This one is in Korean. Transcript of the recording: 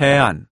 해안